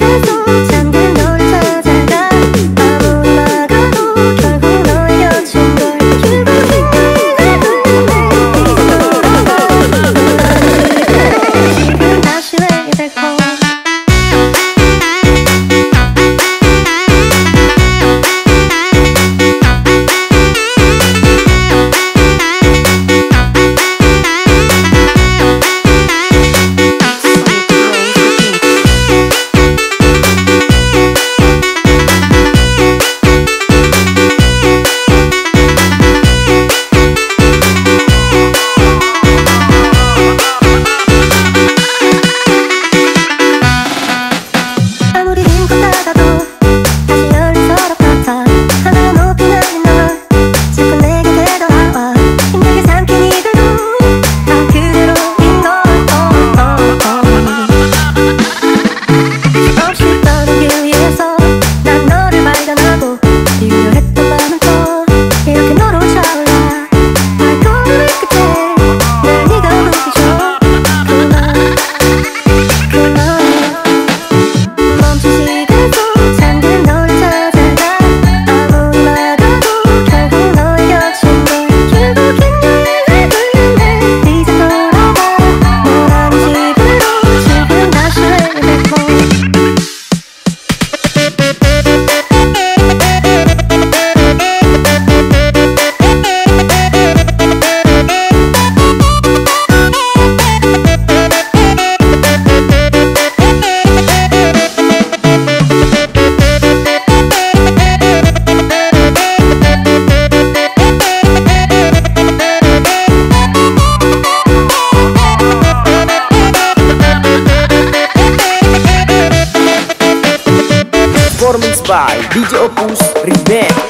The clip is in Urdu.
ہوں ہوں by DJ Opus Remix